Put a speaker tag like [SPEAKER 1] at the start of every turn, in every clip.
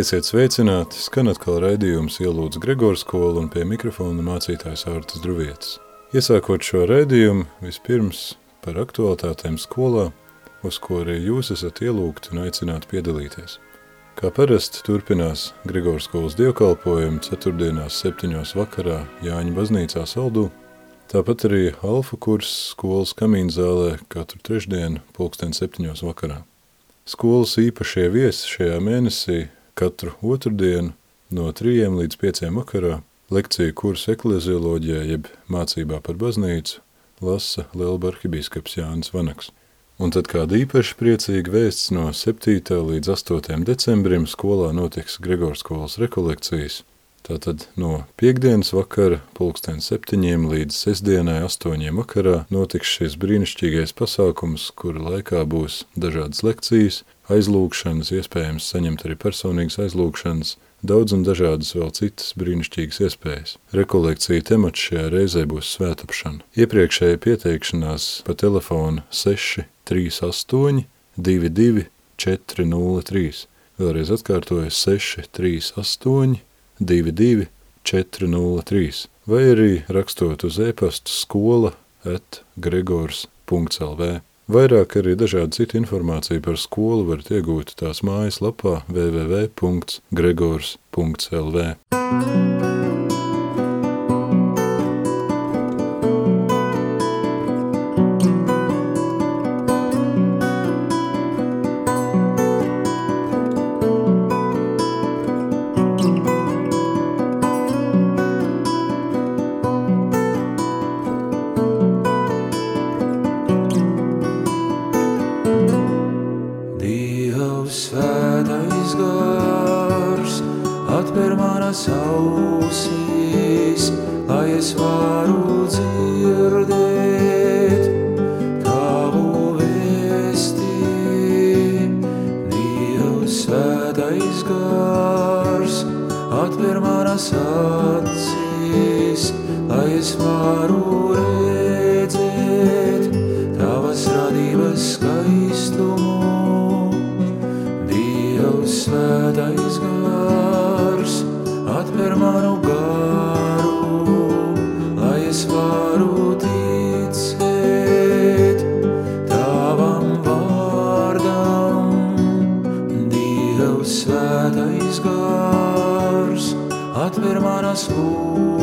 [SPEAKER 1] Esiet sveicināti, skan atkal raidījums ielūdz Gregors skolu un pie mikrofona mācītājs Ārtas Druvietis. Iesākot šo raidījumu, vispirms par aktualitātēm skolā, uz ko arī jūs esat ielūgti un aicināti piedalīties. Kā parasti turpinās Gregors skolas dievkalpojumi ceturtdienās septiņos vakarā Jāņa baznīcā saldū, tāpat arī alfa kurs skolas kamīnzālē katru trešdienu pulksten septiņos vakarā. Skolas īpašie viesi šajā mēnesī katru otrdienu no 3 līdz 5 vakarā lekciju kursu eklezioloģijā jeb mācībā par baznīcu lasa Lielba arhibīskaps Jānis Vanaks. Un tad kāda īpaši priecīga vēsts no 7. līdz 8. decembrim skolā notiks Gregors skolas rekolekcijas. Tātad no piekdienas vakara pulksten septiņiem līdz sestdienai astoņiem vakarā notiks šis brīnišķīgais pasākums, kura laikā būs dažādas lekcijas, aizlūkšanas, iespējams saņemt arī personīgas aizlūkšanas, daudz un dažādas vēl citas brīnišķīgas iespējas. Rekolekcija temats šajā reizē būs svētapšana. Iepriekšēja pieteikšanās pa telefonu 638 22 403. Vēlreiz atkārtoju 638 22 403 vai arī rakstot uz e-pastu skola at gregors.lv. Vairāk arī dažādu citu informāciju par skolu varat iegūt tās mājas lapā www.gregors.lv.
[SPEAKER 2] manas ausīs, lai es varu dzirdēt tavu vēsti. Dievs svētais gars atver manas acis, lai es varu atver manas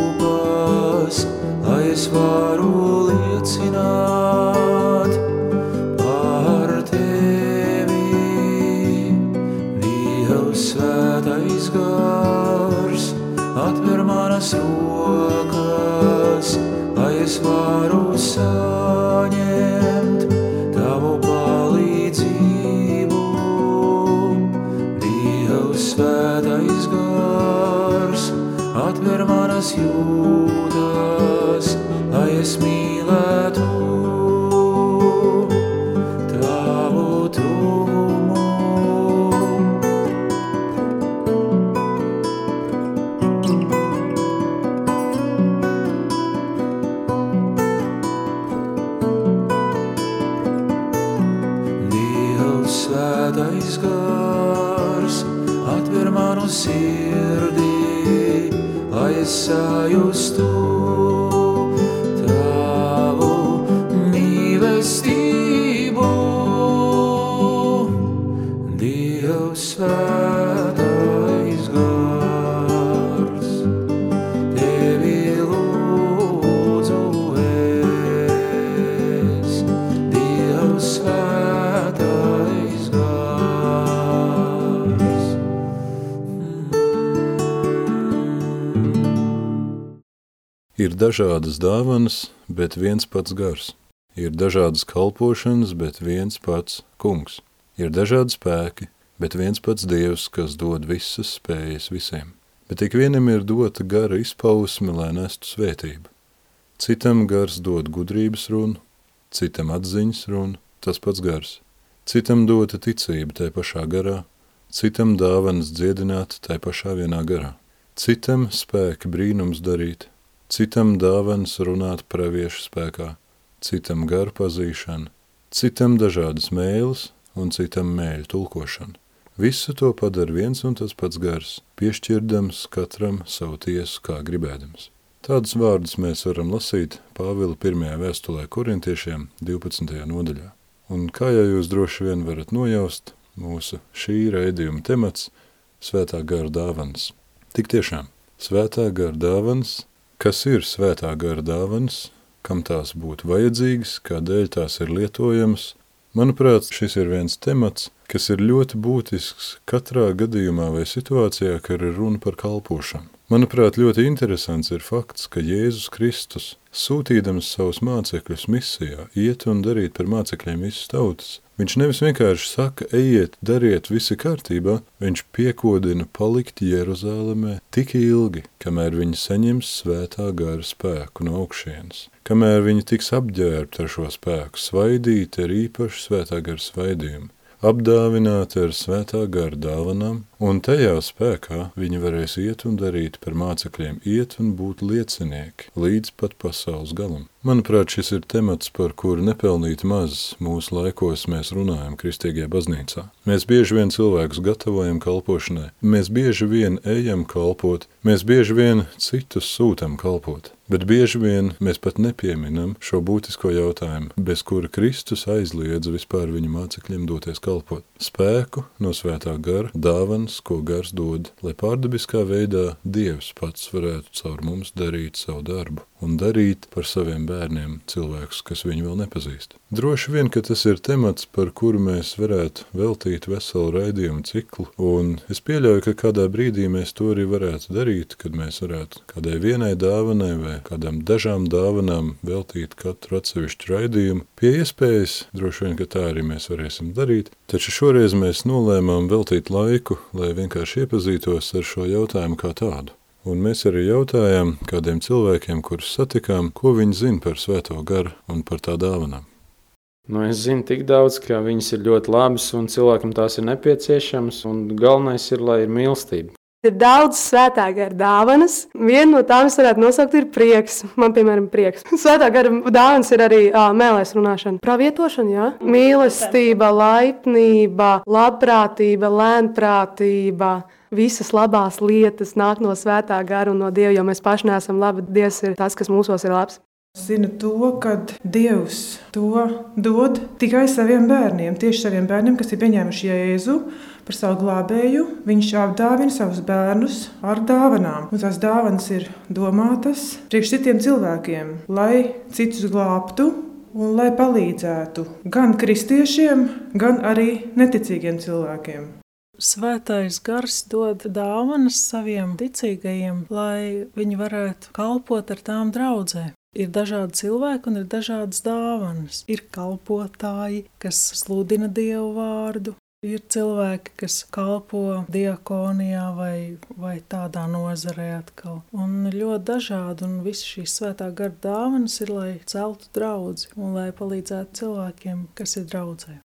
[SPEAKER 1] Ir dažādas dāvanas, bet viens pats gars. Ir dažādas kalpošanas, bet viens pats kungs. Ir dažādi spēki, bet viens pats dievs, kas dod visas spējas visiem. Bet ik vienam ir dota gara izpausme, lai nestu svētību. Citam gars dod gudrības runu, citam atziņas runu, tas pats gars. Citam dota ticība tai pašā garā, citam dāvanas dziedināt tai pašā vienā garā. Citam spēki brīnums darīt, citam dāvanas runāt praviešu spēkā, citam garu pazīšana, citam dažādas mēles un citam mēļu tulkošana. Visu to padara viens un tas pats gars, piešķirdams katram savu tiesu kā gribēdams. Tādus vārdus mēs varam lasīt Pāvila pirmajā vēstulē korintiešiem 12. nodaļā. Un kā jau jūs droši vien varat nojaust, mūsu šī raidījuma temats – svētā gara dāvanas. Tik tiešām, svētā gara dāvanas, kas ir svētā gara dāvanas, kam tās būtu vajadzīgas, kādēļ tās ir lietojamas. Manuprāt, šis ir viens temats, kas ir ļoti būtisks katrā gadījumā vai situācijā, kad ir runa par kalpošanu. Manuprāt, ļoti interesants ir fakts, ka Jēzus Kristus, sūtīdams savus mācekļus misijā, iet un darīt par mācekļiem visas tautas, Viņš nevis vienkārši saka, ejiet, dariet, visi kārtībā, viņš piekodina palikt Jeruzālēmē tik ilgi, kamēr viņi saņems svētā gara spēku no augšienes, kamēr viņi tiks apģērbti ar šo spēku, svaidīti ar īpašu svētā gara svaidījumu, apdāvināti ar svētā gara dāvanām, un tajā spēkā viņi varēs iet un darīt par mācekļiem, iet un būt liecinieki līdz pat pasaules galam. Manuprāt, šis ir temats, par kuru nepelnīti maz mūsu laikos mēs runājam kristīgajā baznīcā. Mēs bieži vien cilvēkus gatavojam kalpošanai, mēs bieži vien ejam kalpot, mēs bieži vien citus sūtam kalpot. Bet bieži vien mēs pat nepieminam šo būtisko jautājumu, bez kura Kristus aizliedza vispār viņa mācekļiem doties kalpot. Spēku no svētā gara, dāvanas, ko gars dod, lai pārdabiskā veidā Dievs pats varētu caur mums darīt savu darbu un darīt par saviem bērniem cilvēkus, kas viņu vēl nepazīst. Droši vien, ka tas ir temats, par kuru mēs varētu veltīt veselu raidījumu ciklu, un es pieļauju, ka kādā brīdī mēs to arī varētu darīt, kad mēs varētu kādai vienai dāvanai vai kādām dažām dāvanām veltīt katru atsevišķu raidījumu. Pie iespējas, droši vien, ka tā arī mēs varēsim darīt, taču šoreiz mēs nolēmām veltīt laiku, lai vienkārši iepazītos ar šo jautājumu kā tādu. Un mēs arī jautājām kādiem cilvēkiem, kurus satikām, ko viņi zina par svēto garu un par tā dāvanām.
[SPEAKER 3] Nu, es zinu tik daudz, ka viņas ir ļoti labas un cilvēkam tās ir nepieciešamas. Galvenais ir, lai ir mīlestība.
[SPEAKER 4] Ir daudz svētā gara dāvanas. Viena no tām es varētu nosaukt, ir prieks. Man, piemēram, prieks. Svētā gara dāvanas ir arī uh, mēlēs runāšana, pravietošana, jā. mīlestība, laipnība, labprātība, lēnprātība visas labās lietas nāk no svētā gara un no Dieva, jo mēs paši neesam labi. Dievs ir tas, kas mūsos ir labs.
[SPEAKER 5] Zinu to, ka Dievs to dod tikai saviem bērniem, tieši saviem bērniem, kas ir pieņēmuši Jēzu par savu glābēju. Viņš apdāvina savus bērnus ar dāvanām. Un tās dāvanas ir domātas priekš citiem cilvēkiem, lai citus glābtu un lai palīdzētu gan kristiešiem, gan arī neticīgiem cilvēkiem.
[SPEAKER 6] Svētais gars dod dāvanas saviem ticīgajiem, lai viņi varētu kalpot ar tām draudzēm. Ir dažādi cilvēki un ir dažādas dāvanas. Ir kalpotāji, kas sludina dievu vārdu, ir cilvēki, kas kalpo diakonijā vai, vai tādā nozarē atkal. Un ļoti dažādi, un visas šīs svētā gara dāvanas ir, lai celtu draugu un lai palīdzētu cilvēkiem, kas ir draudzē.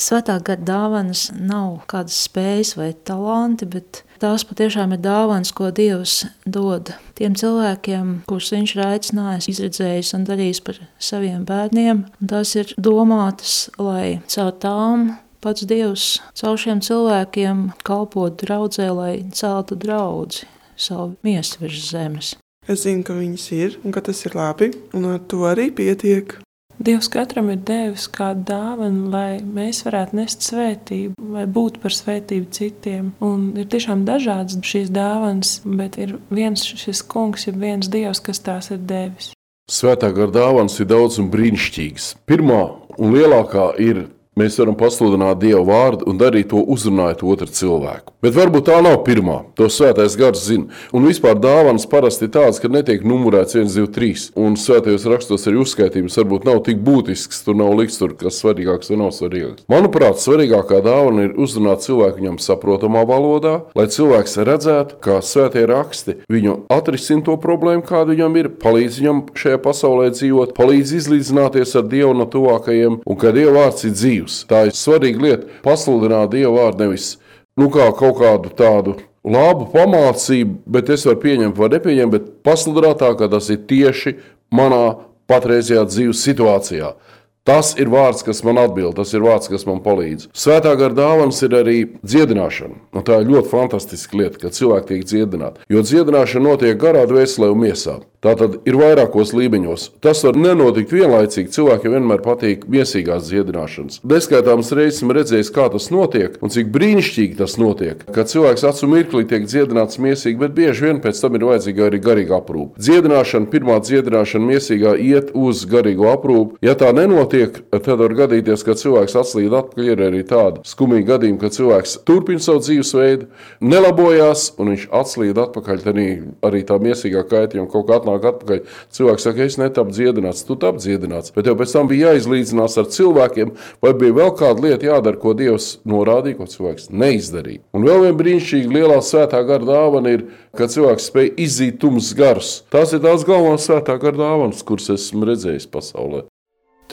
[SPEAKER 7] Svētā gara dāvanas nav kādas spējas vai talanti, bet tās patiešām ir dāvanas, ko Dievs dod tiem cilvēkiem, kurus Viņš ir aicinājis, izredzējis un darījis par saviem bērniem. Tās ir domātas, lai caur tām pats Dievs caur šiem cilvēkiem kalpotu draudzē, lai celtu draugu savu miestu virs zemes.
[SPEAKER 8] Es zinu, ka viņas ir un ka tas ir labi, un ar to arī pietiek.
[SPEAKER 9] Dievs katram ir devis kādu dāvanu, lai mēs varētu nest svētību vai būt par svētību citiem. Un ir tiešām dažādas šīs dāvanas, bet ir viens šis kungs, ja viens dievs, kas tās ir devis.
[SPEAKER 10] Svētā gara dāvanas ir daudz un brīnišķīgas. Pirmā un lielākā ir Mēs varam pasludināt Dieva vārdu un darīt to uzrunājot otru cilvēku. Bet varbūt tā nav pirmā. To svētais gars zina. Un vispār dāvanas parasti ir tādas, ka netiek numurēts 1, 2, 3. Un svētajos rakstos arī uzskaitījums varbūt nav tik būtisks. Tur nav likts, tur, kas svarīgāks vai nav svarīgāks. Manuprāt, svarīgākā dāvana ir uzrunāt cilvēku viņam saprotamā valodā, lai cilvēks redzētu, kā svētie raksti viņu atrisina to problēmu, kāda viņam ir, palīdz viņam šajā pasaulē dzīvot, palīdz izlīdzināties ar Dievu no tuvākajiem, un ka Dieva vārds ir dzīves dzīves. Tā ir svarīga lieta. Pasludināt Dievu vārdu nevis nu, kā kaut kādu tādu labu pamācību, bet es varu pieņemt vai nepieņemt, bet pasludināt tā, ka tas ir tieši manā patreizajā dzīves situācijā. Tas ir vārds, kas man atbild, tas ir vārds, kas man palīdz. Svētā gara dāvana ir arī dziedināšana. Un tā ir ļoti fantastiska lieta, kad cilvēki tiek dziedināti. Jo dziedināšana notiek garā, dvēselē un miesā. Tā tad ir vairākos līmeņos. Tas var nenotikt vienlaicīgi. Cilvēkiem vienmēr patīk miesīgās dziedināšanas. Neskaitāmas reizes esmu redzējis, kā tas notiek un cik brīnišķīgi tas notiek. Kad cilvēks acu mirklī tiek dziedināts miesīgi, bet bieži vien pēc tam ir vajadzīga arī garīga aprūpe. Dziedināšana, pirmā dziedināšana miesīgā iet uz garīgo aprūpi. Ja tā nenotiek, tad var gadīties, ka cilvēks atslīd atpakaļ. Ir arī tāda skumīga gadījuma, ka cilvēks turpina savu dzīvesveidu, nelabojās un viņš atslīd atpakaļ. Tad arī tā miesīgā kaitījuma kaut kā atnāk atpakaļ. Cilvēks saka, es netapu dziedināts, tu tapu dziedināts. Bet jau pēc tam bija jāizlīdzinās ar cilvēkiem, vai bija vēl kāda lieta jādara, ko Dievs norādīja, ko cilvēks neizdarīja. Un vēl viena brīnišķīga lielā svētā gara dāvana ir, kad cilvēks spēj izzīt tumsas garus. Tās ir tās galvenās svētā gara dāvanas, kuras esmu redzējis pasaulē.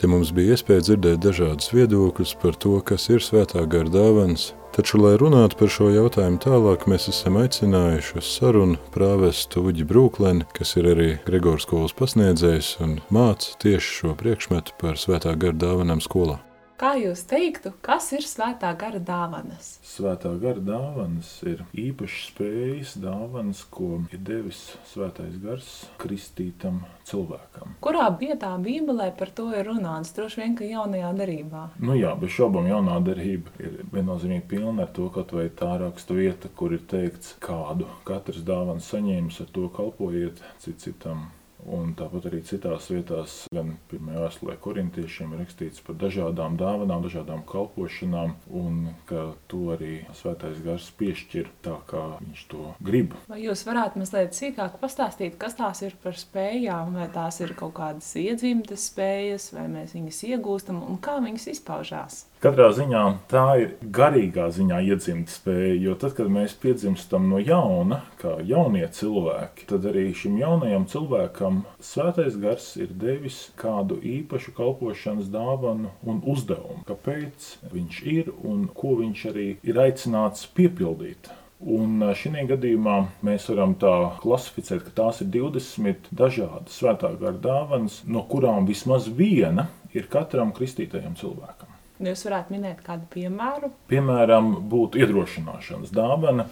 [SPEAKER 1] Te mums bija iespēja dzirdēt dažādus viedokļus par to, kas ir svētā gara dāvans, Taču, lai runātu par šo jautājumu tālāk, mēs esam aicinājuši uz sarunu prāvestu Uģi Brūkleni, kas ir arī Gregors skolas pasniedzējs un māca tieši šo priekšmetu par svētā gara dāvanām skolā.
[SPEAKER 11] Kā jūs teiktu, kas ir svētā gara dāvanas?
[SPEAKER 12] Svētā gara dāvanas ir īpašas spējas, dāvanas, ko ir devis svētais gars kristītam cilvēkam.
[SPEAKER 11] Kurā vietā Bībelē par to ir runāts? Droši vien, ka jaunajā darbā.
[SPEAKER 12] Nu jā, bez šaubām jaunā darbība ir viennozīmīgi pilna ar to, kaut vai tā raksta vieta, kur ir teikts, kādu katrs dāvana saņēmis, ar to kalpojiet cit citam Un tāpat arī citās vietās, gan pirmajā vēstulē korintiešiem, ir rakstīts par dažādām dāvanām, dažādām kalpošanām, un ka to arī svētais gars piešķir tā, kā viņš to grib.
[SPEAKER 11] Vai jūs varētu mazliet sīkāk pastāstīt, kas tās ir par spējām, vai tās ir kaut kādas iedzimtas spējas, vai mēs viņas iegūstam un kā viņas izpaužās?
[SPEAKER 12] Katrā ziņā tā ir garīgā ziņā iedzimta spēja, jo tad, kad mēs piedzimstam no jauna, kā jaunie cilvēki, tad arī šim jaunajam cilvēkam svētais gars ir devis kādu īpašu kalpošanas dāvanu un uzdevumu, kāpēc viņš ir un ko viņš arī ir aicināts piepildīt. Un šī gadījumā mēs varam tā klasificēt, ka tās ir 20 dažādas svētā gara dāvanas, no kurām vismaz viena ir katram kristītajam cilvēkam.
[SPEAKER 11] Jūs varētu minēt kādu piemēru?
[SPEAKER 12] Piemēram, būtu iedrošināšanas dāvana.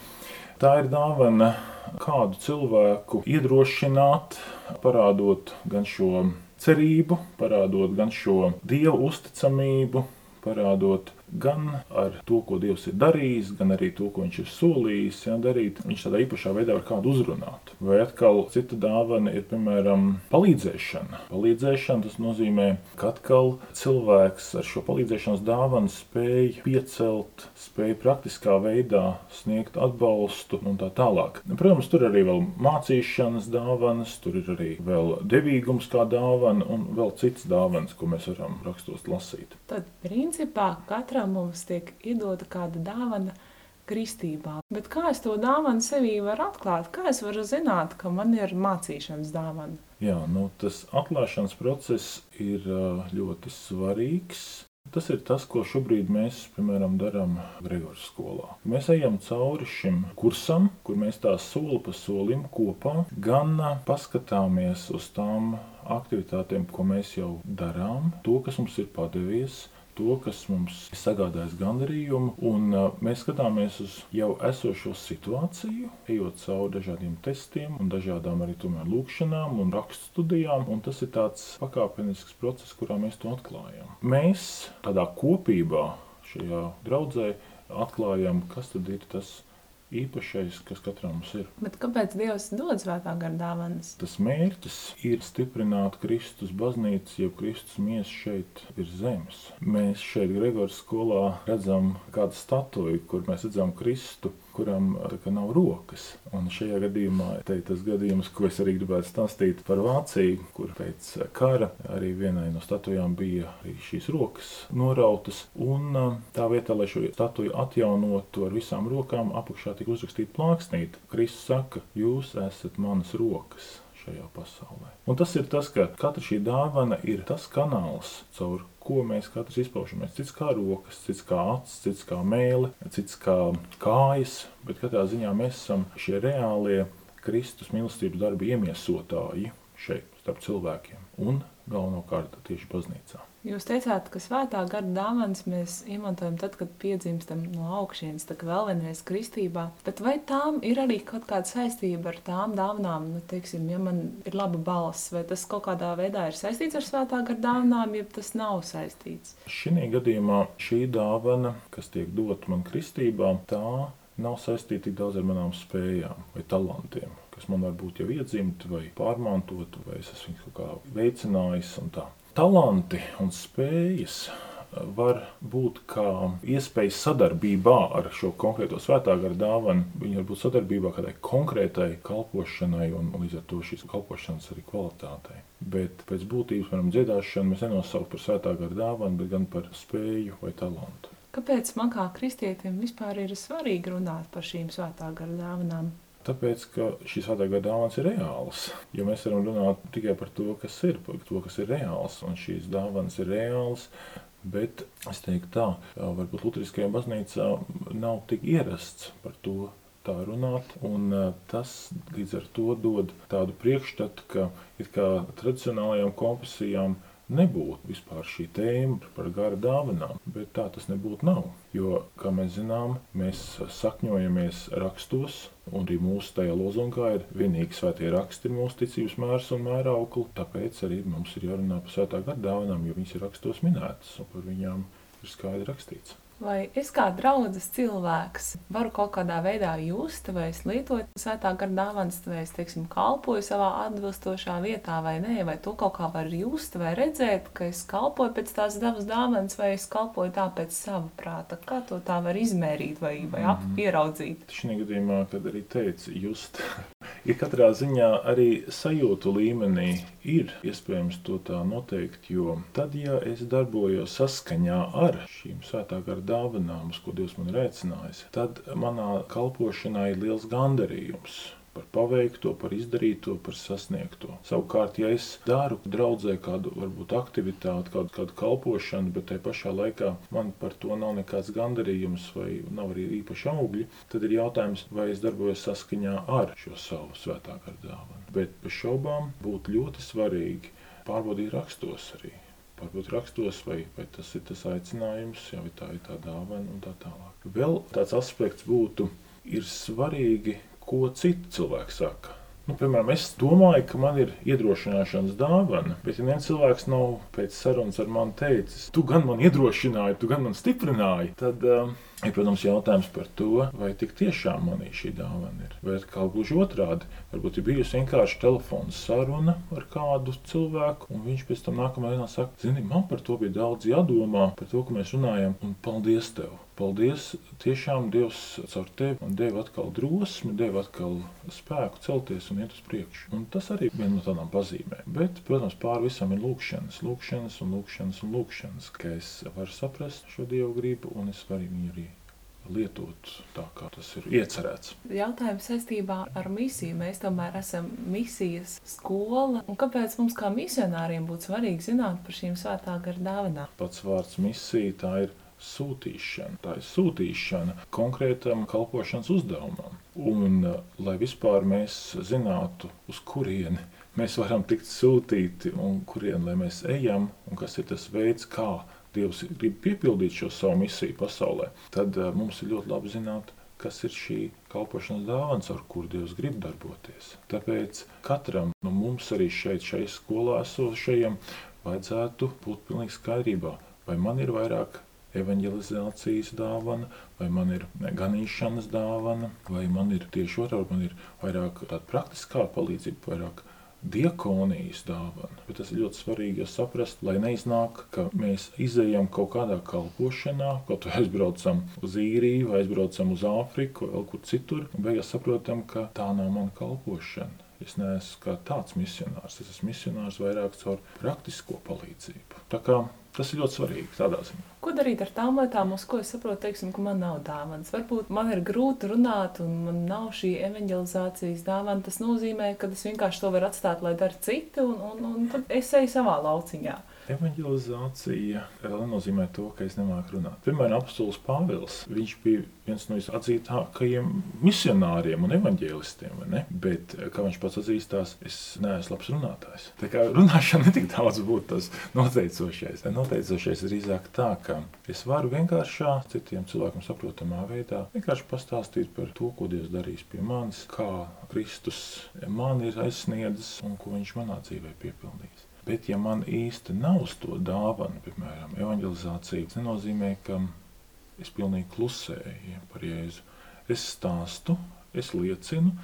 [SPEAKER 12] Tā ir dāvana kādu cilvēku iedrošināt, parādot gan šo cerību, parādot gan šo dievu uzticamību, parādot gan ar to, ko Dievs ir darījis, gan arī to, ko Viņš ir solījis ja, darīt. Viņš tādā īpašā veidā var kādu uzrunāt. Vai atkal cita dāvana ir, piemēram, palīdzēšana. Palīdzēšana tas nozīmē, ka atkal cilvēks ar šo palīdzēšanas dāvanu spēj piecelt, spēj praktiskā veidā sniegt atbalstu un tā tālāk. Protams, tur arī vēl mācīšanas dāvanas, tur ir arī vēl devīgums kā dāvana un vēl citas dāvanas, ko mēs varam rakstos lasīt.
[SPEAKER 11] Tad, principā, katra katram mums tiek iedota kāda dāvana kristībā. Bet kā es to dāvanu sevī varu atklāt? Kā es varu zināt, ka man ir mācīšanas dāvana?
[SPEAKER 12] Jā, nu, tas atklāšanas process ir ļoti svarīgs. Tas ir tas, ko šobrīd mēs, piemēram, darām Gregors skolā. Mēs ejam cauri šim kursam, kur mēs tā soli pa solim kopā gan paskatāmies uz tām aktivitātēm, ko mēs jau darām, to, kas mums ir padevies, to, kas mums sagādājas gandarījumu, un mēs skatāmies uz jau esošo situāciju, ejot cauri dažādiem testiem un dažādām arī tomēr lūkšanām un rakstu studijām, un tas ir tāds pakāpenisks process, kurā mēs to atklājam. Mēs tādā kopībā šajā draudzē atklājam, kas tad ir tas īpašais, kas katram mums ir.
[SPEAKER 11] Bet kāpēc Dievs dod svētā gara dāvanas?
[SPEAKER 12] Tas mērķis ir stiprināt Kristus baznīcu, jo Kristus miesa šeit ir zemes. Mēs šeit Gregors skolā redzam kādu statuju, kur mēs redzam Kristu kuram nav rokas. Un šajā gadījumā ir tas gadījums, ko es arī gribētu stāstīt par Vāciju, kur pēc kara arī vienai no statujām bija šīs rokas norautas. Un tā vietā, lai šo statuju atjaunotu ar visām rokām, apakšā tika uzrakstīta plāksnīte. Kristus saka, jūs esat manas rokas šajā pasaulē. Un tas ir tas, ka katra šī dāvana ir tas kanāls, caur ko mēs katrs izpaužamies. Cits kā rokas, cits kā acis, cits kā mēlē, cits kā kājas, bet katrā ziņā mēs esam šie reālie Kristus mīlestības darbi iemiesotāji šeit starp cilvēkiem un galvenokārt tieši baznīcā.
[SPEAKER 11] Jūs teicāt, ka svētā gara dāvanas mēs izmantojam tad, kad piedzimstam no augšas, tā kā vēl vienreiz kristībā. Bet vai tām ir arī kaut kāda saistība ar tām dāvanām? Nu, teiksim, ja man ir laba balss, vai tas kaut kādā veidā ir saistīts ar svētā gara dāvanām, ja tas nav saistīts?
[SPEAKER 12] Šī gadījumā šī dāvana, kas tiek dota man kristībā, tā nav saistīta tik daudz ar manām spējām vai talantiem, kas man var būt jau iedzimti vai pārmantoti, vai es esmu kaut kā veicinājis un tā talanti un spējas var būt kā iespēja sadarbībā ar šo konkrēto svētā gara dāvanu. Viņa var būt sadarbībā kādai konkrētai kalpošanai un līdz ar to šīs kalpošanas arī kvalitātei. Bet pēc būtības, piemēram, dziedāšanu mēs nenosaucam par svētā gara dāvanu, bet gan par spēju vai talantu.
[SPEAKER 11] Kāpēc man kā kristietim vispār ir svarīgi runāt par šīm svētā gara dāvanām?
[SPEAKER 12] Tāpēc, ka šīs svētā dāvāns ir reāls. Jo mēs varam runāt tikai par to, kas ir, par to, kas ir reāls. Un šīs dāvāns ir reāls. Bet es teiktu, tā, varbūt Lutheriskajā baznīcā nav tik ierasts par to tā runāt. Un tas līdz ar to dod tādu priekšstatu, ka it kā tradicionālajām konfesijām nebūtu vispār šī tēma par gara dāvanām, bet tā tas nebūtu nav. Jo, kā mēs zinām, mēs sakņojamies rakstos, un arī mūsu tajā lozungā ir vienīgi svētie raksti, mūsu ticības mērs un mēraukli. Tāpēc arī mums ir jārunā par svētā gara dāvanām, jo viņas ir rakstos minētas un par viņām ir skaidri rakstīts.
[SPEAKER 11] Vai es kā draugs cilvēks varu kaut kādā veidā just, vai es lietoju svētā gara dāvanas, vai es teiksim, kalpoju savā atbilstošā vietā, vai nē, vai to kaut kā var just, vai redzēt, ka es kalpoju pēc tās dabas dāvanas, vai es kalpoju tā pēc sava prāta. Kā to tā var izmērīt vai, vai mm -hmm. pieraudzīt?
[SPEAKER 12] Šī gadījumā, kad arī teica, just ir katrā ziņā arī sajūtu līmenī ir iespējams to tā noteikt, jo tad, ja es darbojos saskaņā ar šīm svētā gara dāvanām, uz ko Dievs man ir aicinājis, tad manā kalpošanā ir liels gandarījums par paveikto, par izdarīto, par sasniegto. Savukārt, ja es daru draudzē kādu varbūt aktivitāti, kādu, kādu kalpošanu, bet tajā pašā laikā man par to nav nekāds gandarījums vai nav arī īpaši augļi, tad ir jautājums, vai es darbojos saskaņā ar šo savu svētā gara dāvanu. Bet bez šaubām būtu ļoti svarīgi pārbaudīt rakstos arī varbūt rakstos, vai, vai tas ir tas aicinājums, ja, tā ir tā dāvana un tā tālāk. Vēl tāds aspekts būtu, ir svarīgi, ko citi cilvēki saka. Nu, piemēram, es domāju, ka man ir iedrošināšanas dāvana, bet ja viens cilvēks nav pēc sarunas ar mani teicis, tu gan man iedrošināji, tu gan man stiprināji, tad uh, ir, protams, jautājums par to, vai tik tiešām manī šī dāvana ir. Vai kā gluži otrādi, varbūt ir bijusi vienkārši telefona saruna ar kādu cilvēku, un viņš pēc tam nākamajā dienā saka, zini, man par to bija daudz jādomā, par to, ko mēs runājam, un paldies tev! Paldies! Tiešām Dievs caur tevi man deva atkal drosmi, deva atkal spēku celties un iet uz priekšu. Un tas arī ir viena no tādām pazīmēm. Bet, protams, pāri visam ir lūkšanas, lūkšanas un lūkšanas un lūkšanas, ka es varu saprast šo Dievu gribu un es varu viņu arī lietot tā, kā tas ir iecerēts.
[SPEAKER 11] Jautājums saistībā ar misiju. Mēs tomēr esam misijas skola. Un kāpēc mums, kā misionāriem, būtu svarīgi zināt par šīm svētā gara dāvanām?
[SPEAKER 12] Pats vārds misija tā ir sūtīšana. Tā ir sūtīšana konkrētam kalpošanas uzdevumam. Un, eh, lai vispār mēs zinātu, uz kurieni mēs varam tikt sūtīti un kurien mēs ejam, un kas ir tas veids, kā Dievs grib piepildīt šo savu misiju pasaulē, tad uh, mums ir ļoti labi zināt, kas ir šī kalpošanas dāvana, ar kuru Dievs grib darboties. Tāpēc katram no mums arī šeit, šajā skolā esošajam, vajadzētu būt pilnīgi skaidrībā, vai man ir vairāk evanģelizācijas dāvana, vai man ir ganīšanas dāvana, vai man ir tieši otrādi, man ir vairāk tāda praktiskā palīdzība, vairāk diakonijas dāvana. Bet tas ir ļoti svarīgi saprast, lai neiznāk, ka mēs izējām kaut kādā kalpošanā, kaut vai aizbraucam uz īriju, vai aizbraucam uz Āfriku, vai vēl kur citur, un beigās saprotam, ka tā nav mana kalpošana. Es neesmu kā tāds misionārs, es esmu misionārs vairāk caur praktisko palīdzību. Tā kā Tas ir ļoti svarīgi tādā ziņā.
[SPEAKER 11] Ko darīt ar tām lietām, uz ko es saprotu, teiksim, ka man nav dāvanas? Varbūt man ir grūti runāt, un man nav šī evanģelizācijas dāvana. Tas nozīmē, ka es vienkārši to varu atstāt, lai dara citi, un, un, un tad es eju savā lauciņā.
[SPEAKER 12] Evangelizācija nenozīmē to, ka es nemāku runāt. Piemēram, apustulis Pāvils, viņš bija viens no visatzītākajiem misionāriem un ne? Bet, kā viņš pats atzīstās, es neesmu labs runātājs. Tā kā runāšana netik daudz būtu tas noteicošais. Noteicošais ir drīzāk tā, ka es varu vienkāršā, citiem cilvēkiem saprotamā veidā vienkārši pastāstīt par to, ko Dievs darīs pie manis, kā Kristus man ir aizsniedzis un ko viņš manā dzīvē piepildījis. Bet, ja man īsti nav uz to dāvana, piemēram, evanģelizācija, tas nenozīmē, ka es pilnīgi klusēju ja, par Jēzu. Es stāstu, es liecinu,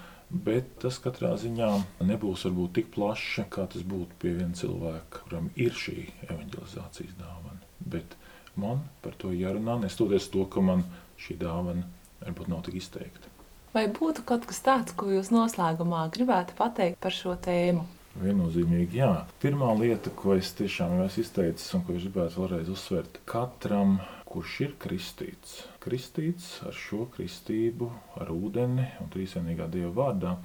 [SPEAKER 12] bet tas katrā ziņā nebūs varbūt tik plašs, kā tas būtu pie viena cilvēka, kuram ir šī evanģelizācijas dāvana. Bet man par to jārunā, nestoties to, ka man šī dāvana varbūt nav tik izteikta.
[SPEAKER 11] Vai būtu kaut kas tāds, ko jūs noslēgumā gribētu pateikt par šo tēmu?
[SPEAKER 12] Viennozīmīgi, jā. Pirmā lieta, ko es tiešām esmu izteicis un ko es gribētu vēlreiz uzsvērt, katram, kurš ir kristīts, kristīts ar šo kristību, ar ūdeni un trīsvienīgā dieva vārdā,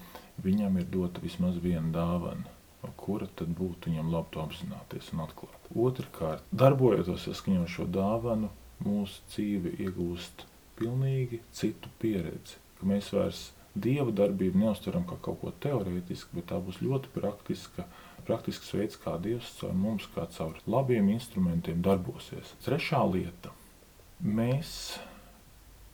[SPEAKER 12] viņam ir dota vismaz viena dāvana, kura tad būtu viņam labi to apzināties un atklāt. Otrakārt, darbojoties saskaņā ar šo dāvanu, mūsu dzīve iegūst pilnīgi citu pieredzi, ka mēs vairs Dieva darbību neuztveram kā kaut ko teorētisku, bet tā būs ļoti praktiska, praktisks veids, kā Dievs caur mums, kā caur labiem instrumentiem darbosies. Trešā lieta - mēs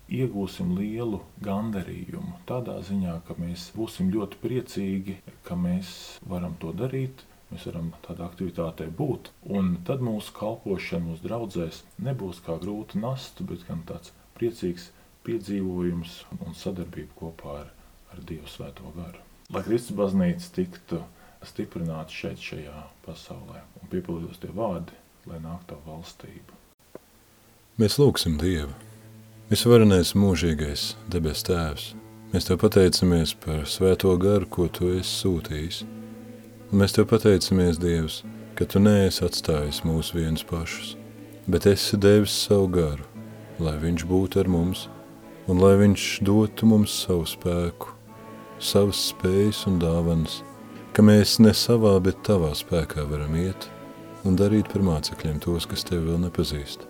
[SPEAKER 12] iegūsim lielu gandarījumu. Tādā ziņā, ka mēs būsim ļoti priecīgi, ka mēs varam to darīt. Mēs varam tādā aktivitātē būt, un tad mūsu kalpošana, mūsu draudzēs nebūs kā grūta nasta, bet gan tāds priecīgs piedzīvojums un sadarbība kopā ar, ar Dievu Svēto garu. Lai Kristus baznīca tiktu stiprināta šeit, šajā pasaulē, un piepildītos tie vārdi, lai nāk tā valstība.
[SPEAKER 1] Mēs lūgsim Dievu. Visvarenais mūžīgais debes tēvs, mēs Tev pateicamies par svēto garu, ko Tu esi sūtījis. Un mēs Tev pateicamies, Dievs, ka Tu neesi atstājis mūs vienus pašus, bet esi devis savu garu, lai viņš būtu ar mums un lai viņš dotu mums savu spēku, savas spējas un dāvanas, ka mēs ne savā, bet tavā spēkā varam iet un darīt par mācekļiem tos, kas tevi vēl nepazīst.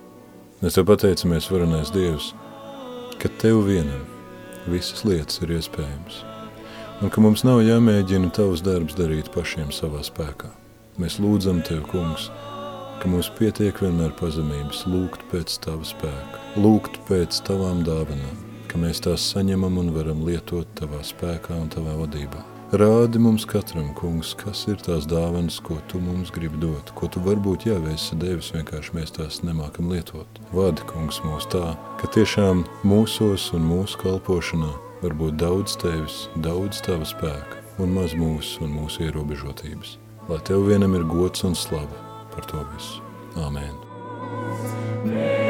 [SPEAKER 1] Mēs tev pateicamies, varenais Dievs, ka tev vienam visas lietas ir iespējams, un ka mums nav jāmēģina tavus darbus darīt pašiem savā spēkā. Mēs lūdzam tev, kungs, ka mums pietiek vienmēr pazemības lūgt pēc tava spēka, lūgt pēc tavām dāvanām, ka mēs tās saņemam un varam lietot tavā spēkā un tavā vadībā. Rādi mums katram, kungs, kas ir tās dāvanas, ko tu mums gribi dot, ko tu varbūt jau esi devis, vienkārši mēs tās nemākam lietot. Vadi, kungs, mūs tā, ka tiešām mūsos un mūsu kalpošanā var būt daudz tevis, daudz tava spēka un maz mūsu un mūsu ierobežotības. Lai tev vienam ir gods un slava par to visu. Āmen. Yeah.